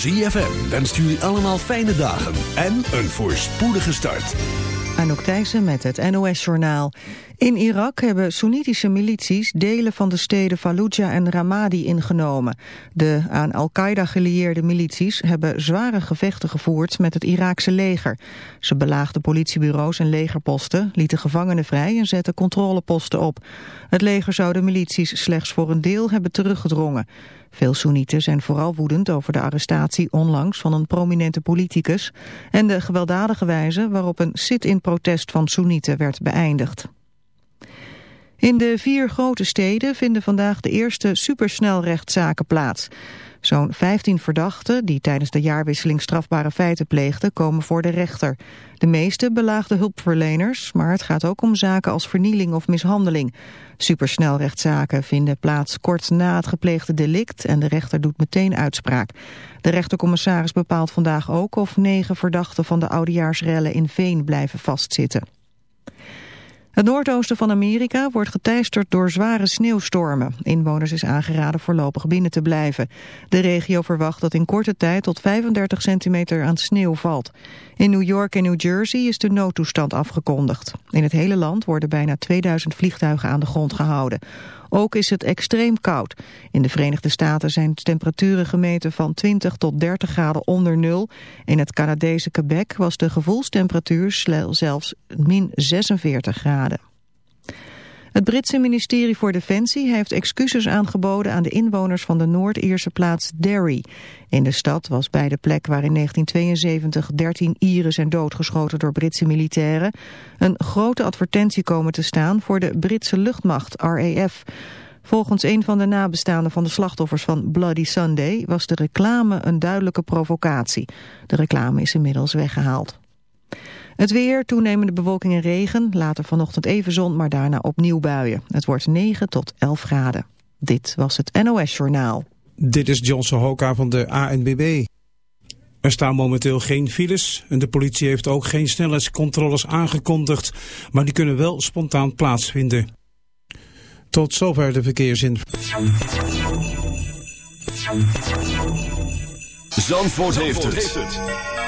ZFM wenst jullie allemaal fijne dagen en een voorspoedige start. Anouk Thijssen met het NOS-journaal. In Irak hebben Soenitische milities delen van de steden Fallujah en Ramadi ingenomen. De aan Al-Qaeda gelieerde milities hebben zware gevechten gevoerd met het Iraakse leger. Ze belaagden politiebureaus en legerposten, lieten gevangenen vrij en zetten controleposten op. Het leger zou de milities slechts voor een deel hebben teruggedrongen. Veel Soenieten zijn vooral woedend over de arrestatie onlangs van een prominente politicus en de gewelddadige wijze waarop een sit-in protest van Soenieten werd beëindigd. In de vier grote steden vinden vandaag de eerste supersnelrechtszaken plaats. Zo'n 15 verdachten die tijdens de jaarwisseling strafbare feiten pleegden komen voor de rechter. De meeste belaagden hulpverleners, maar het gaat ook om zaken als vernieling of mishandeling. Supersnelrechtszaken vinden plaats kort na het gepleegde delict en de rechter doet meteen uitspraak. De rechtercommissaris bepaalt vandaag ook of negen verdachten van de oudejaarsrellen in Veen blijven vastzitten. Het noordoosten van Amerika wordt geteisterd door zware sneeuwstormen. Inwoners is aangeraden voorlopig binnen te blijven. De regio verwacht dat in korte tijd tot 35 centimeter aan sneeuw valt. In New York en New Jersey is de noodtoestand afgekondigd. In het hele land worden bijna 2000 vliegtuigen aan de grond gehouden. Ook is het extreem koud. In de Verenigde Staten zijn temperaturen gemeten van 20 tot 30 graden onder nul. In het Canadese Quebec was de gevoelstemperatuur zelfs min 46 graden. Het Britse ministerie voor Defensie heeft excuses aangeboden aan de inwoners van de Noord-Ierse plaats Derry. In de stad was bij de plek waar in 1972 13 Ieren zijn doodgeschoten door Britse militairen een grote advertentie komen te staan voor de Britse luchtmacht RAF. Volgens een van de nabestaanden van de slachtoffers van Bloody Sunday was de reclame een duidelijke provocatie. De reclame is inmiddels weggehaald. Het weer, toenemende bewolking en regen, later vanochtend even zon, maar daarna opnieuw buien. Het wordt 9 tot 11 graden. Dit was het NOS Journaal. Dit is Johnson Hoka van de ANBB. Er staan momenteel geen files en de politie heeft ook geen snelheidscontroles aangekondigd, maar die kunnen wel spontaan plaatsvinden. Tot zover de verkeersinformatie. Zandvoort, heeft, het.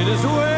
It is where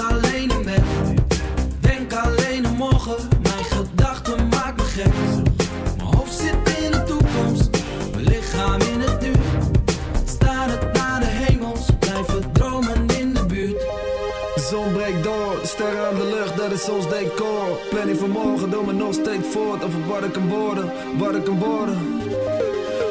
alleen in denk alleen aan morgen. Mijn gedachten maken me gek. Mijn hoofd zit in de toekomst, mijn lichaam in het nu. Starend naar de hemels, blijven dromen in de buurt. De zon breekt door, sterren aan de lucht, dat is ons decor. Planning van morgen, doe me nog steeds voort over wat ik kan worden, wat ik kan worden.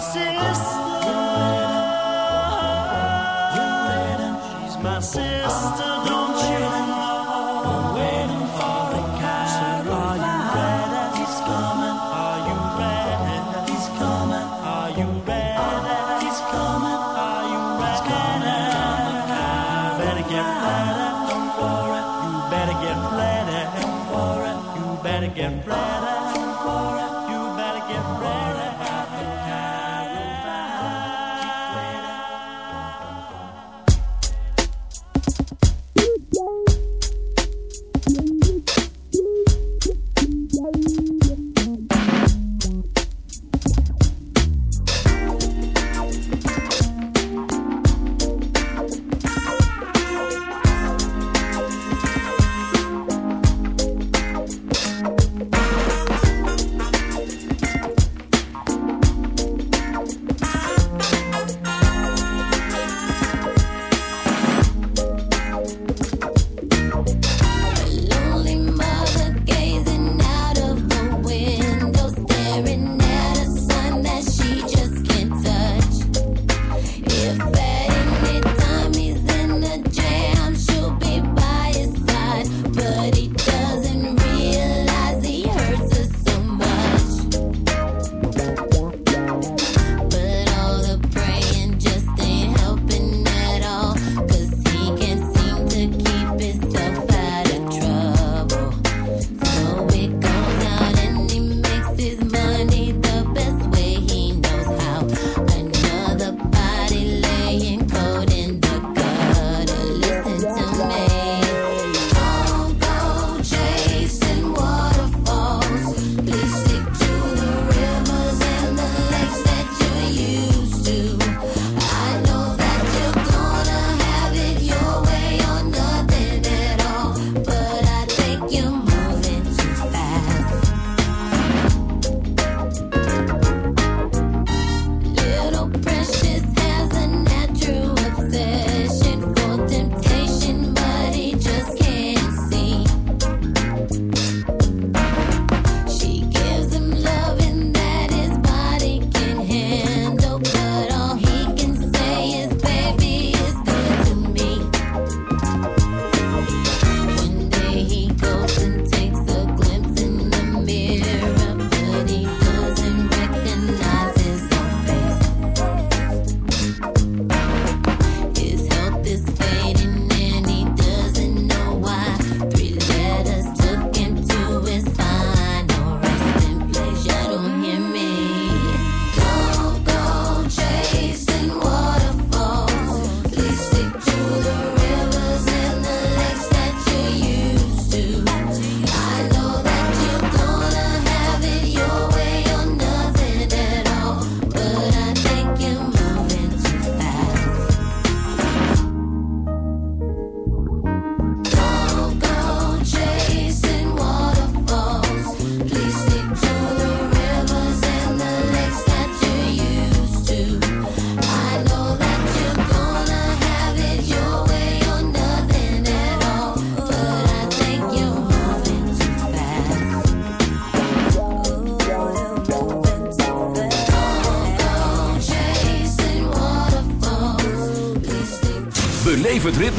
promises.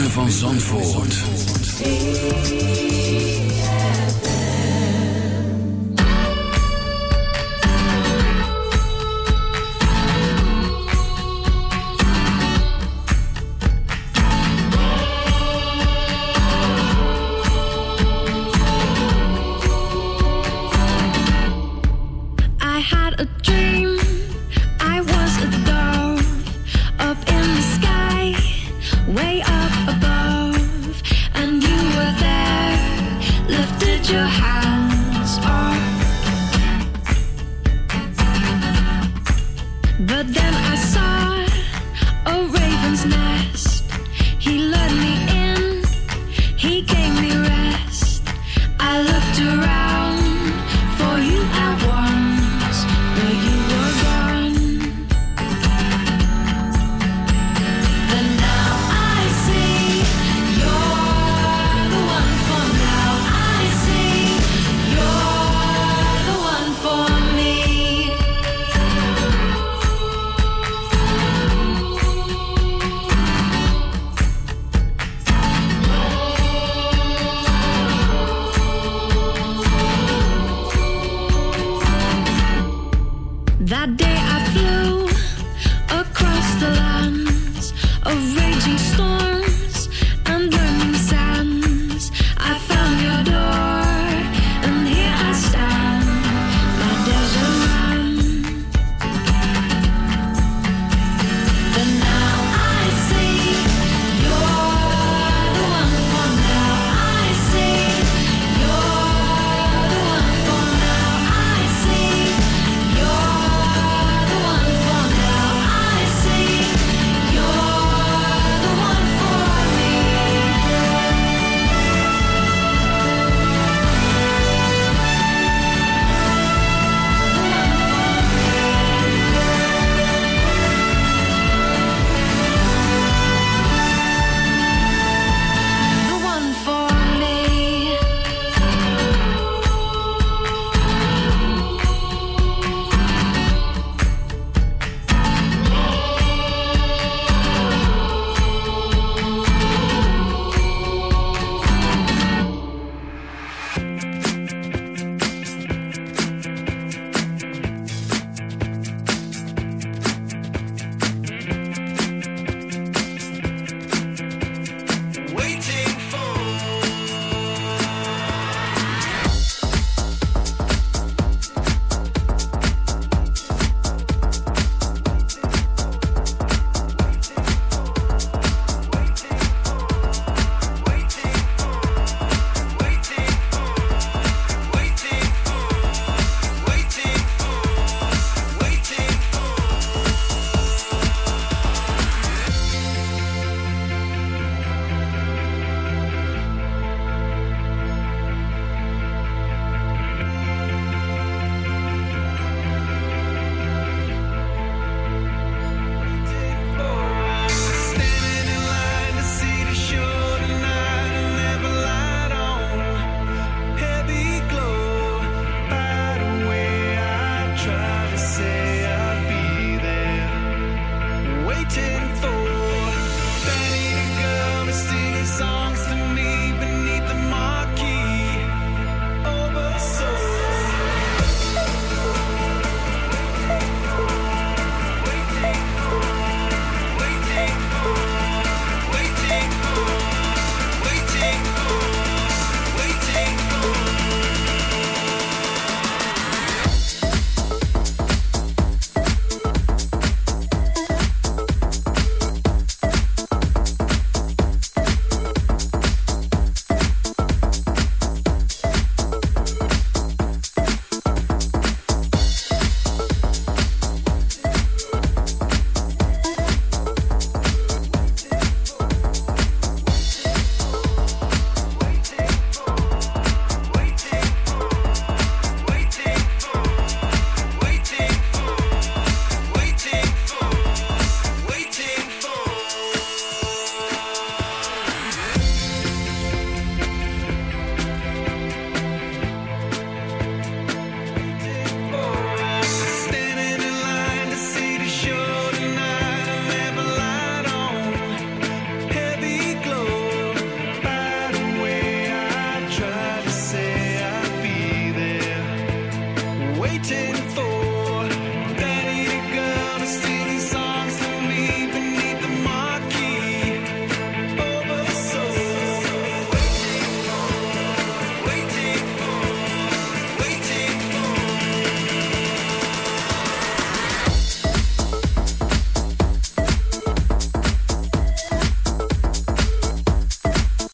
Van Zandvoort.